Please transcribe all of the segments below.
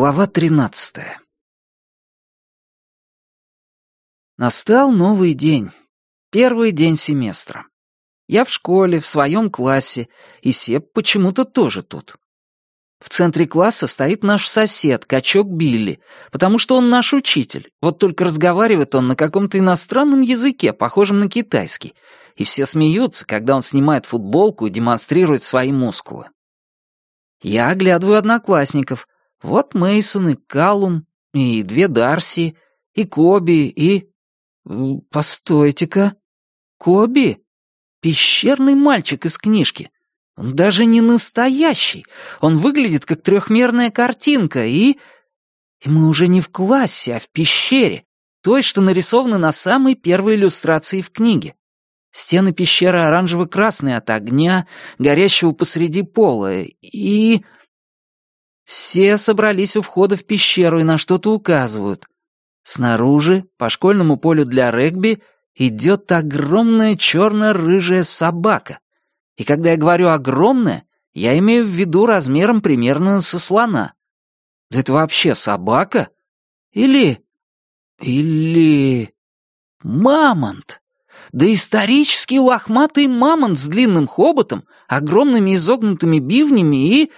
Глава тринадцатая. Настал новый день. Первый день семестра. Я в школе, в своем классе, и Сеп почему-то тоже тут. В центре класса стоит наш сосед, качок Билли, потому что он наш учитель, вот только разговаривает он на каком-то иностранном языке, похожем на китайский, и все смеются, когда он снимает футболку и демонстрирует свои мускулы. Я оглядываю одноклассников, вот Мейсон и Калум, и две Дарси, и Коби, и... Постойте-ка. Коби? Пещерный мальчик из книжки. Он даже не настоящий. Он выглядит как трехмерная картинка, и... И мы уже не в классе, а в пещере, той, что нарисована на самой первой иллюстрации в книге. Стены пещеры оранжево-красные от огня, горящего посреди пола, и... Все собрались у входа в пещеру и на что-то указывают. Снаружи, по школьному полю для регби, идет огромная черно-рыжая собака. И когда я говорю «огромная», я имею в виду размером примерно со слона. Это вообще собака? Или... или... мамонт? Да исторический лохматый мамонт с длинным хоботом, огромными изогнутыми бивнями и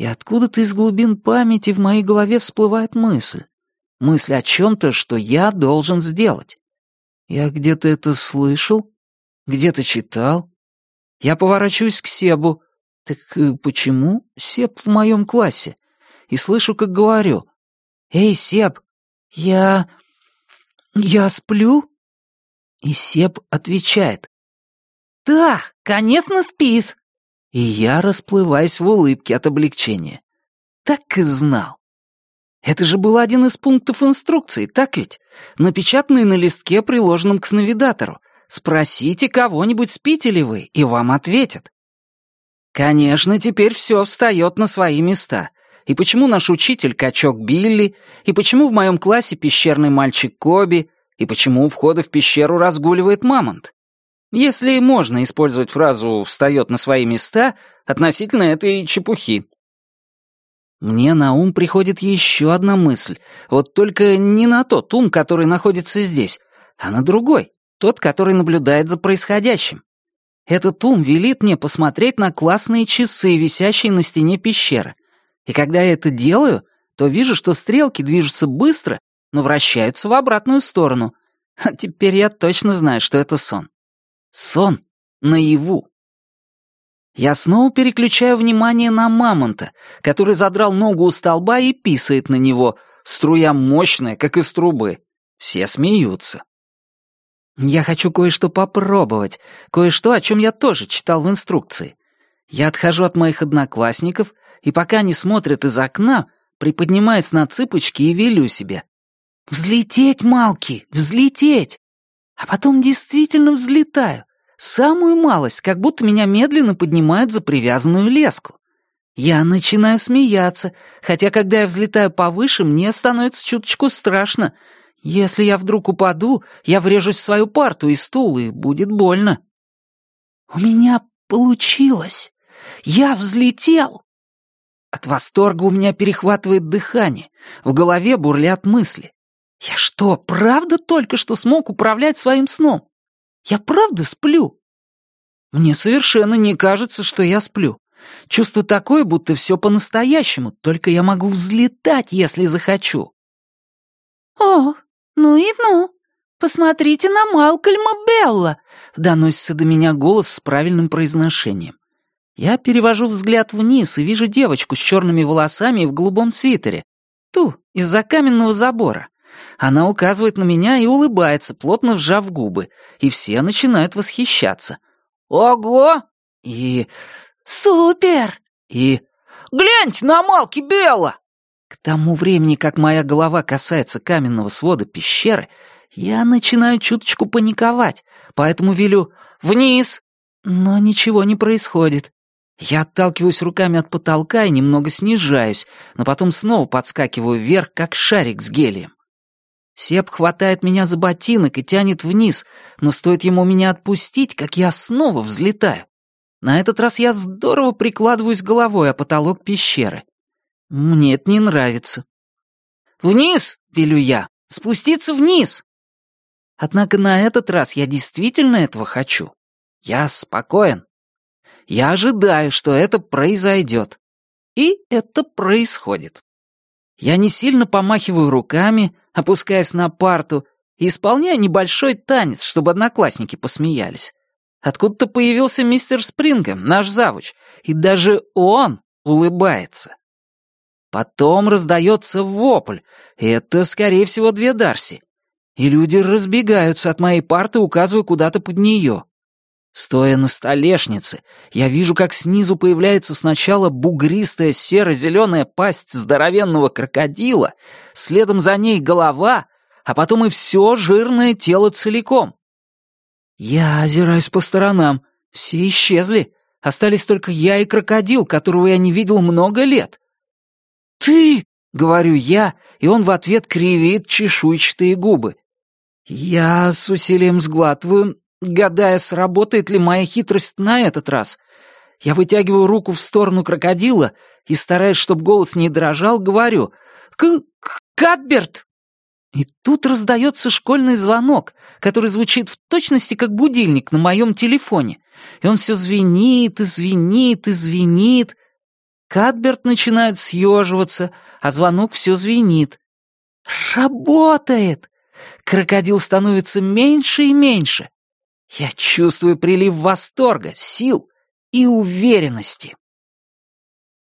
и откуда-то из глубин памяти в моей голове всплывает мысль. Мысль о чем-то, что я должен сделать. Я где-то это слышал, где-то читал. Я поворачиваюсь к Себу. Так э, почему Себ в моем классе? И слышу, как говорю. «Эй, Себ, я... я сплю?» И Себ отвечает. «Да, конечно спит. И я расплываюсь в улыбке от облегчения. Так и знал. Это же был один из пунктов инструкции, так ведь? Напечатанный на листке, приложенном к сновидатору. Спросите кого-нибудь, спите ли вы, и вам ответят. Конечно, теперь все встает на свои места. И почему наш учитель качок Билли, и почему в моем классе пещерный мальчик Коби, и почему у входа в пещеру разгуливает мамонт. Если можно использовать фразу «встает на свои места» относительно этой чепухи. Мне на ум приходит еще одна мысль, вот только не на тот ум, который находится здесь, а на другой, тот, который наблюдает за происходящим. Этот ум велит мне посмотреть на классные часы, висящие на стене пещеры. И когда я это делаю, то вижу, что стрелки движутся быстро, но вращаются в обратную сторону. А теперь я точно знаю, что это сон. Сон наяву. Я снова переключаю внимание на мамонта, который задрал ногу у столба и писает на него, струя мощная, как из трубы. Все смеются. Я хочу кое-что попробовать, кое-что, о чем я тоже читал в инструкции. Я отхожу от моих одноклассников, и пока они смотрят из окна, приподнимаюсь на цыпочки и велю себе. «Взлететь, Малки, взлететь!» А потом действительно взлетаю. Самую малость, как будто меня медленно поднимают за привязанную леску. Я начинаю смеяться, хотя когда я взлетаю повыше, мне становится чуточку страшно. Если я вдруг упаду, я врежусь в свою парту и стул, и будет больно. У меня получилось. Я взлетел. От восторга у меня перехватывает дыхание. В голове бурлят мысли. Я что, правда только что смог управлять своим сном? Я правда сплю? Мне совершенно не кажется, что я сплю. Чувство такое, будто все по-настоящему, только я могу взлетать, если захочу. «О, ну и ну! Посмотрите на Малкольма Белла!» — доносится до меня голос с правильным произношением. Я перевожу взгляд вниз и вижу девочку с черными волосами и в голубом свитере. Ту, из-за каменного забора. Она указывает на меня и улыбается, плотно сжав губы, и все начинают восхищаться. «Ого!» и «Супер!» и «Гляньте на Малки Белла!» К тому времени, как моя голова касается каменного свода пещеры, я начинаю чуточку паниковать, поэтому велю «вниз!» Но ничего не происходит. Я отталкиваюсь руками от потолка и немного снижаюсь, но потом снова подскакиваю вверх, как шарик с гелием. Сеп хватает меня за ботинок и тянет вниз, но стоит ему меня отпустить, как я снова взлетаю. На этот раз я здорово прикладываюсь головой о потолок пещеры. Мне это не нравится. «Вниз!» — велю я. «Спуститься вниз!» Однако на этот раз я действительно этого хочу. Я спокоен. Я ожидаю, что это произойдет. И это происходит. Я не сильно помахиваю руками, опускаясь на парту, и исполняю небольшой танец, чтобы одноклассники посмеялись. Откуда-то появился мистер Спрингем, наш завуч, и даже он улыбается. Потом раздается вопль, это, скорее всего, две Дарси. И люди разбегаются от моей парты, указывая куда-то под нее. Стоя на столешнице, я вижу, как снизу появляется сначала бугристая серо-зеленая пасть здоровенного крокодила, следом за ней голова, а потом и все жирное тело целиком. Я озираюсь по сторонам. Все исчезли. Остались только я и крокодил, которого я не видел много лет. «Ты!» — говорю я, и он в ответ кривит чешуйчатые губы. Я с усилием сглатываю, гадая, сработает ли моя хитрость на этот раз. Я вытягиваю руку в сторону крокодила и, стараясь, чтобы голос не дрожал, говорю «К... Катберт!» И тут раздается школьный звонок, который звучит в точности как будильник на моем телефоне. И он все звенит и звенит и звенит. Катберт начинает съеживаться, а звонок все звенит. Работает! Крокодил становится меньше и меньше. Я чувствую прилив восторга, сил и уверенности.